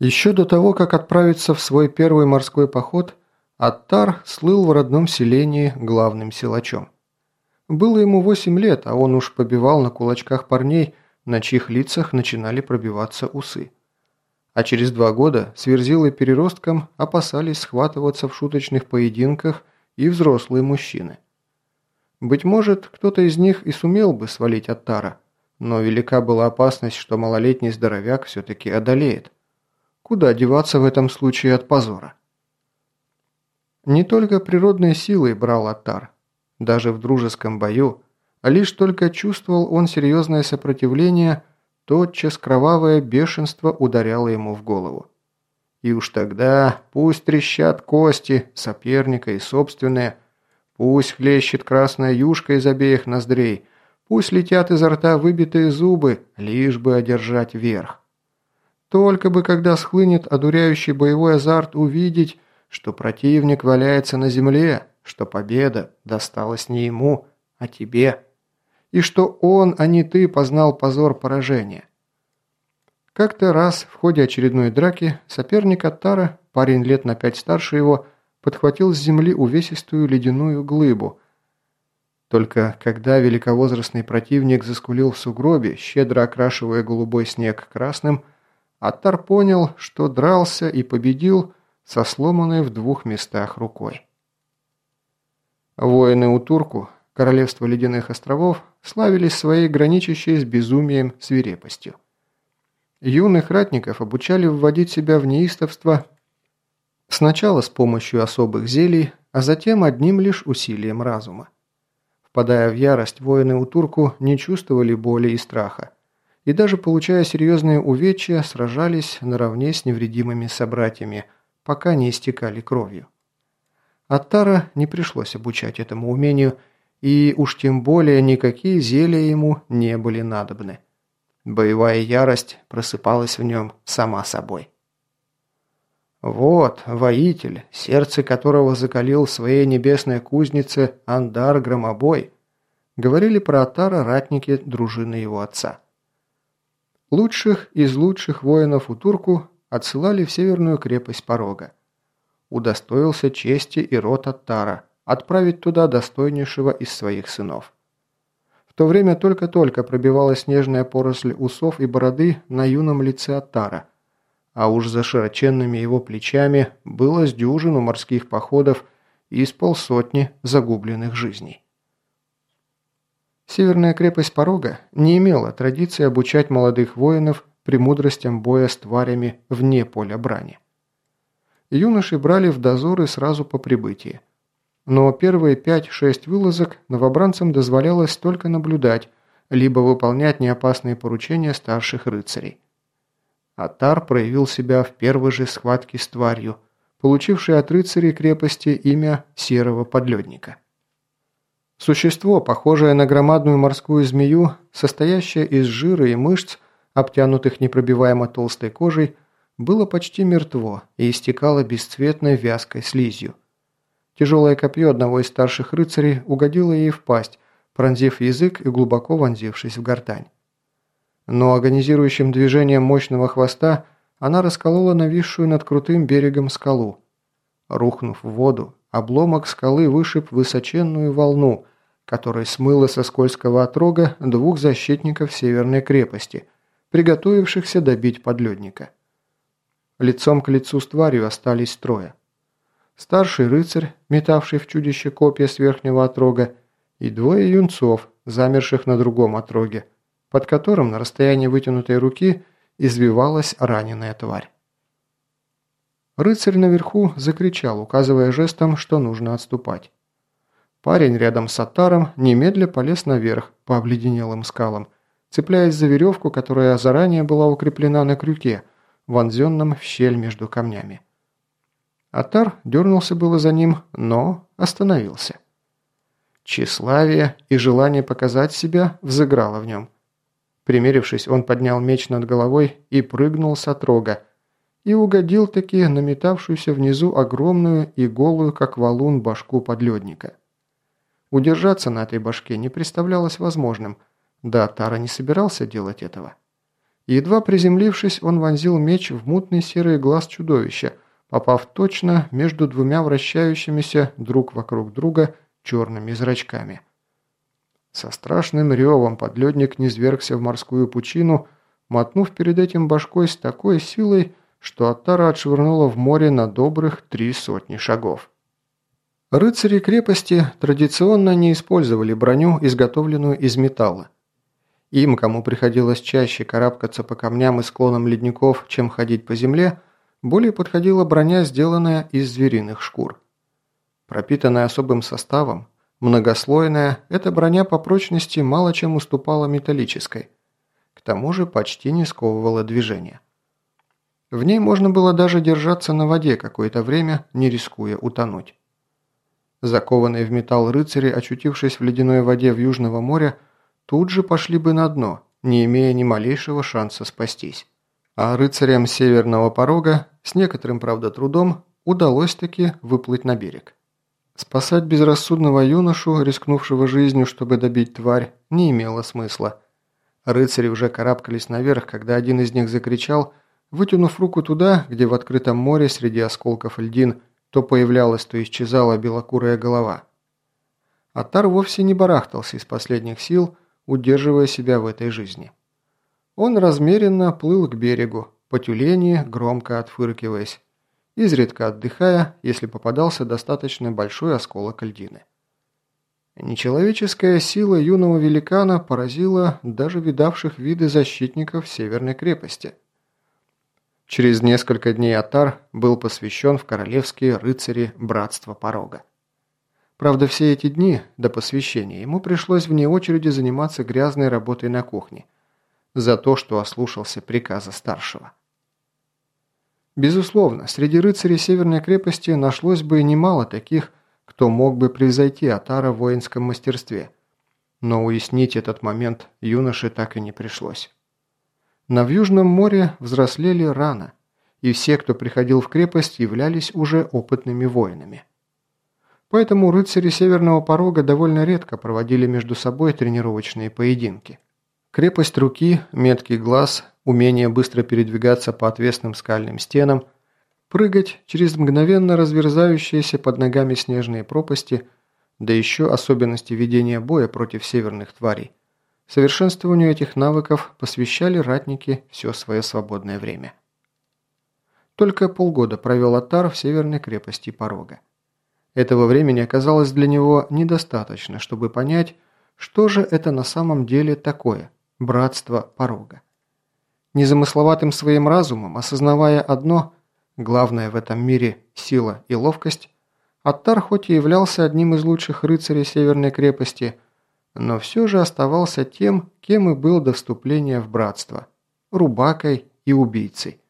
Еще до того, как отправиться в свой первый морской поход, Аттар слыл в родном селении главным силачом. Было ему восемь лет, а он уж побивал на кулачках парней, на чьих лицах начинали пробиваться усы. А через два года с верзилой переростком опасались схватываться в шуточных поединках и взрослые мужчины. Быть может, кто-то из них и сумел бы свалить Аттара, но велика была опасность, что малолетний здоровяк все-таки одолеет. Куда деваться в этом случае от позора? Не только природной силой брал Атар. Даже в дружеском бою, а лишь только чувствовал он серьезное сопротивление, тотчас кровавое бешенство ударяло ему в голову. И уж тогда пусть трещат кости соперника и собственные, пусть хлещет красная юшка из обеих ноздрей, пусть летят изо рта выбитые зубы, лишь бы одержать верх. Только бы, когда схлынет одуряющий боевой азарт, увидеть, что противник валяется на земле, что победа досталась не ему, а тебе, и что он, а не ты, познал позор поражения. Как-то раз в ходе очередной драки соперник Аттара, парень лет на пять старше его, подхватил с земли увесистую ледяную глыбу. Только когда великовозрастный противник заскулил в сугробе, щедро окрашивая голубой снег красным, Аттар понял, что дрался и победил со сломанной в двух местах рукой. Воины у Турку, королевства ледяных островов, славились своей граничащей с безумием свирепостью. Юных ратников обучали вводить себя в неистовство сначала с помощью особых зелий, а затем одним лишь усилием разума. Впадая в ярость, воины у Турку не чувствовали боли и страха и даже получая серьезные увечья, сражались наравне с невредимыми собратьями, пока не истекали кровью. Аттара не пришлось обучать этому умению, и уж тем более никакие зелья ему не были надобны. Боевая ярость просыпалась в нем сама собой. Вот, воитель, сердце которого закалил в своей небесной кузнице Андар Громобой, говорили про Атара ратники дружины его отца. Лучших из лучших воинов у турку отсылали в северную крепость Порога. Удостоился чести и рот Аттара отправить туда достойнейшего из своих сынов. В то время только-только пробивалась снежная поросль усов и бороды на юном лице Аттара, а уж за широченными его плечами было с дюжину морских походов и с полсотни загубленных жизней. Северная крепость Порога не имела традиции обучать молодых воинов премудростям боя с тварями вне поля брани. Юноши брали в дозоры сразу по прибытии. Но первые 5-6 вылазок новобранцам дозволялось только наблюдать, либо выполнять неопасные поручения старших рыцарей. Атар проявил себя в первой же схватке с тварью, получившей от рыцарей крепости имя Серого Подледника. Существо, похожее на громадную морскую змею, состоящее из жира и мышц, обтянутых непробиваемо толстой кожей, было почти мертво и истекало бесцветной вязкой слизью. Тяжелое копье одного из старших рыцарей угодило ей в пасть, пронзив язык и глубоко вонзившись в гортань. Но агонизирующим движением мощного хвоста она расколола нависшую над крутым берегом скалу. Рухнув в воду, обломок скалы вышиб высоченную волну, которая смыла со скользкого отрога двух защитников северной крепости, приготовившихся добить подледника. Лицом к лицу с тварью остались трое. Старший рыцарь, метавший в чудище копья с верхнего отрога, и двое юнцов, замерших на другом отроге, под которым на расстоянии вытянутой руки извивалась раненая тварь. Рыцарь наверху закричал, указывая жестом, что нужно отступать. Парень рядом с Атаром немедля полез наверх по обледенелым скалам, цепляясь за веревку, которая заранее была укреплена на крюке, вонзенном в щель между камнями. Атар дернулся было за ним, но остановился. Тщеславие и желание показать себя взыграло в нем. Примерившись, он поднял меч над головой и прыгнул с отрога, и угодил таки на метавшуюся внизу огромную и голую, как валун, башку подледника. Удержаться на этой башке не представлялось возможным, да Тара не собирался делать этого. Едва приземлившись, он вонзил меч в мутный серый глаз чудовища, попав точно между двумя вращающимися друг вокруг друга черными зрачками. Со страшным ревом подледник низвергся в морскую пучину, мотнув перед этим башкой с такой силой, что Аттара отшвырнула в море на добрых три сотни шагов. Рыцари крепости традиционно не использовали броню, изготовленную из металла. Им, кому приходилось чаще карабкаться по камням и склонам ледников, чем ходить по земле, более подходила броня, сделанная из звериных шкур. Пропитанная особым составом, многослойная, эта броня по прочности мало чем уступала металлической. К тому же почти не сковывала движение. В ней можно было даже держаться на воде какое-то время, не рискуя утонуть. Закованные в металл рыцари, очутившись в ледяной воде в Южного моря, тут же пошли бы на дно, не имея ни малейшего шанса спастись. А рыцарям Северного порога, с некоторым, правда, трудом, удалось таки выплыть на берег. Спасать безрассудного юношу, рискнувшего жизнью, чтобы добить тварь, не имело смысла. Рыцари уже карабкались наверх, когда один из них закричал – Вытянув руку туда, где в открытом море среди осколков льдин то появлялась, то исчезала белокурая голова. Атар вовсе не барахтался из последних сил, удерживая себя в этой жизни. Он размеренно плыл к берегу, по тюлени, громко отфыркиваясь, изредка отдыхая, если попадался достаточно большой осколок льдины. Нечеловеческая сила юного великана поразила даже видавших виды защитников Северной крепости – Через несколько дней Атар был посвящен в королевские рыцари Братства Порога. Правда, все эти дни до посвящения ему пришлось вне очереди заниматься грязной работой на кухне за то, что ослушался приказа старшего. Безусловно, среди рыцарей Северной крепости нашлось бы немало таких, кто мог бы превзойти Атара в воинском мастерстве, но уяснить этот момент юноше так и не пришлось. На Южном море взрослели рано, и все, кто приходил в крепость, являлись уже опытными воинами. Поэтому рыцари Северного порога довольно редко проводили между собой тренировочные поединки. Крепость руки, меткий глаз, умение быстро передвигаться по отвесным скальным стенам, прыгать через мгновенно разверзающиеся под ногами снежные пропасти, да еще особенности ведения боя против северных тварей, Совершенствованию этих навыков посвящали ратники все свое свободное время. Только полгода провел Атар в северной крепости Порога. Этого времени оказалось для него недостаточно, чтобы понять, что же это на самом деле такое – братство Порога. Незамысловатым своим разумом, осознавая одно, главное в этом мире – сила и ловкость, Аттар хоть и являлся одним из лучших рыцарей Северной крепости – но все же оставался тем, кем и был до вступления в братство – рубакой и убийцей.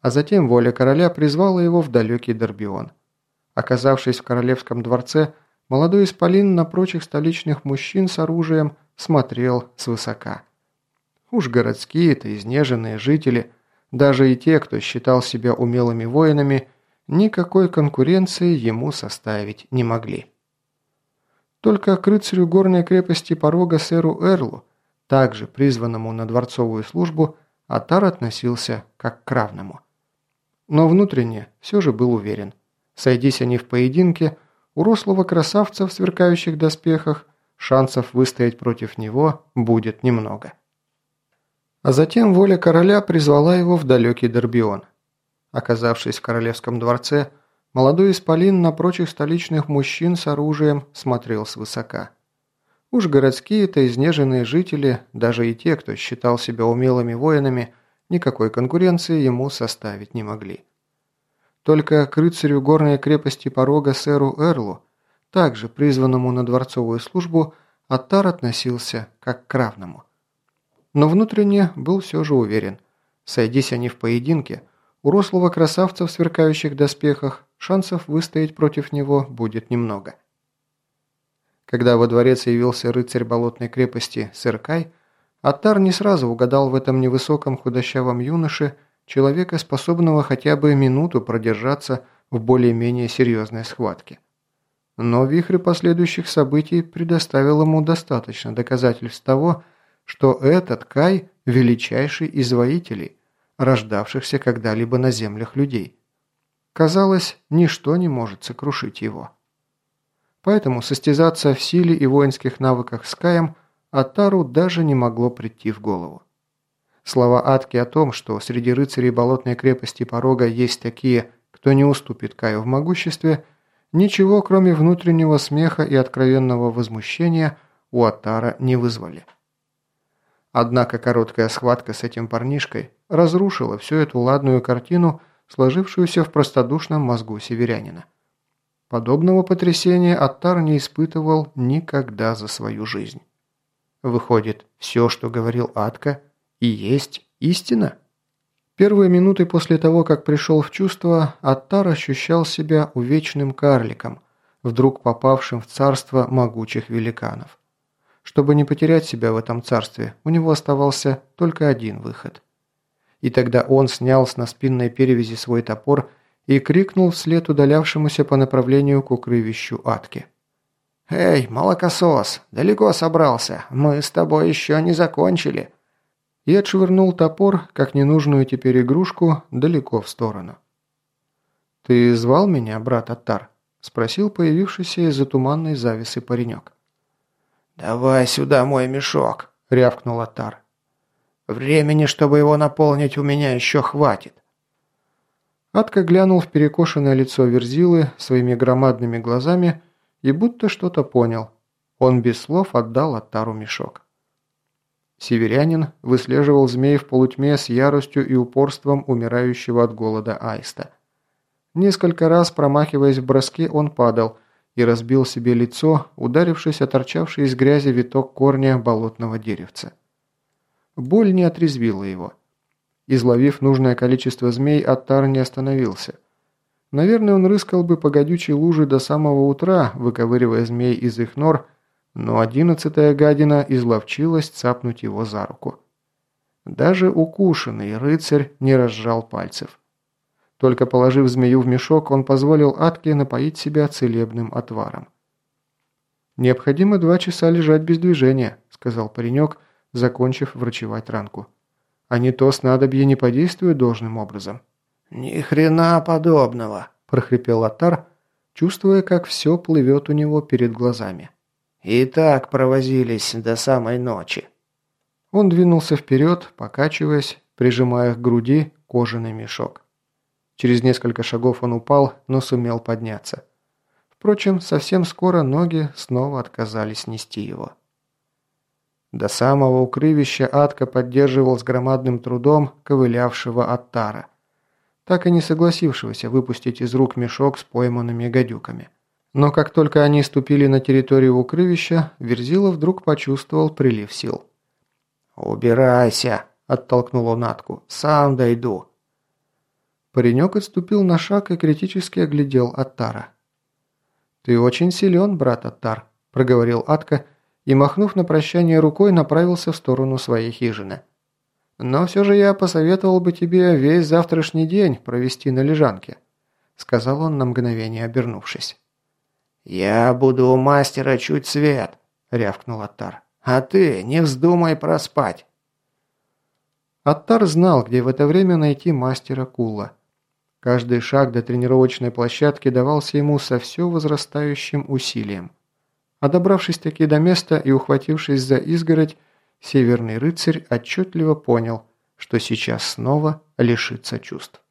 А затем воля короля призвала его в далекий Дорбион. Оказавшись в королевском дворце, молодой исполин на прочих столичных мужчин с оружием смотрел свысока. Уж городские-то изнеженные жители, даже и те, кто считал себя умелыми воинами, никакой конкуренции ему составить не могли. Только к рыцарю горной крепости порога сэру Эрлу, также призванному на дворцовую службу, Атар относился как к равному. Но внутренне все же был уверен. Сойдись они в поединке, у рослого красавца в сверкающих доспехах шансов выстоять против него будет немного. А затем воля короля призвала его в далекий Дорбион. Оказавшись в королевском дворце, Молодой исполин на прочих столичных мужчин с оружием смотрел свысока. Уж городские-то изнеженные жители, даже и те, кто считал себя умелыми воинами, никакой конкуренции ему составить не могли. Только к рыцарю горной крепости порога сэру Эрлу, также призванному на дворцовую службу, Аттар относился как к равному. Но внутренне был все же уверен, сойдись они в поединке, у рослого красавца в сверкающих доспехах шансов выстоять против него будет немного. Когда во дворец явился рыцарь болотной крепости Сыркай, Аттар не сразу угадал в этом невысоком худощавом юноше человека, способного хотя бы минуту продержаться в более-менее серьезной схватке. Но вихрь последующих событий предоставил ему достаточно доказательств того, что этот Кай величайший из воителей, рождавшихся когда-либо на землях людей. Казалось, ничто не может сокрушить его. Поэтому состязаться в силе и воинских навыках с Каем Атару даже не могло прийти в голову. Слова Атки о том, что среди рыцарей болотной крепости Порога есть такие, кто не уступит Каю в могуществе, ничего, кроме внутреннего смеха и откровенного возмущения, у Атара не вызвали. Однако короткая схватка с этим парнишкой разрушила всю эту ладную картину, сложившуюся в простодушном мозгу северянина. Подобного потрясения Аттар не испытывал никогда за свою жизнь. Выходит, все, что говорил Атка, и есть истина? Первые минуты после того, как пришел в чувство, Аттар ощущал себя увечным карликом, вдруг попавшим в царство могучих великанов. Чтобы не потерять себя в этом царстве, у него оставался только один выход. И тогда он снял с наспинной перевязи свой топор и крикнул вслед удалявшемуся по направлению к укрывищу Атки. «Эй, молокосос, далеко собрался, мы с тобой еще не закончили!» И отшвырнул топор, как ненужную теперь игрушку, далеко в сторону. «Ты звал меня, брат Аттар?» – спросил появившийся из-за туманной зависы паренек. «Давай сюда мой мешок», – рявкнул Аттар. «Времени, чтобы его наполнить, у меня еще хватит». Атка глянул в перекошенное лицо Верзилы своими громадными глазами и будто что-то понял. Он без слов отдал Аттару мешок. Северянин выслеживал змей в полутьме с яростью и упорством умирающего от голода аиста. Несколько раз, промахиваясь в броске, он падал и разбил себе лицо, ударившись о из грязи виток корня болотного деревца. Боль не отрезвила его. Изловив нужное количество змей, Аттар не остановился. Наверное, он рыскал бы по гадючей луже до самого утра, выковыривая змей из их нор, но одиннадцатая гадина изловчилась цапнуть его за руку. Даже укушенный рыцарь не разжал пальцев. Только положив змею в мешок, он позволил Атке напоить себя целебным отваром. «Необходимо два часа лежать без движения», – сказал паренек, закончив врачевать ранку а не то снадобье не подействует должным образом». «Ни хрена подобного», – прохрипел Атар, чувствуя, как все плывет у него перед глазами. «И так провозились до самой ночи». Он двинулся вперед, покачиваясь, прижимая к груди кожаный мешок. Через несколько шагов он упал, но сумел подняться. Впрочем, совсем скоро ноги снова отказались нести его. До самого укрывища Атка поддерживал с громадным трудом ковылявшего Аттара, так и не согласившегося выпустить из рук мешок с пойманными гадюками. Но как только они ступили на территорию укрывища, Верзила вдруг почувствовал прилив сил. «Убирайся!» – оттолкнул он Атку. «Сам дойду!» Паренек отступил на шаг и критически оглядел Аттара. «Ты очень силен, брат Аттар», – проговорил Атка, и, махнув на прощание рукой, направился в сторону своей хижины. «Но все же я посоветовал бы тебе весь завтрашний день провести на лежанке», сказал он на мгновение обернувшись. «Я буду у мастера чуть свет», – рявкнул Аттар. «А ты не вздумай проспать». Аттар знал, где в это время найти мастера Кула. Каждый шаг до тренировочной площадки давался ему со все возрастающим усилием. А добравшись таки до места и ухватившись за изгородь, северный рыцарь отчетливо понял, что сейчас снова лишится чувств.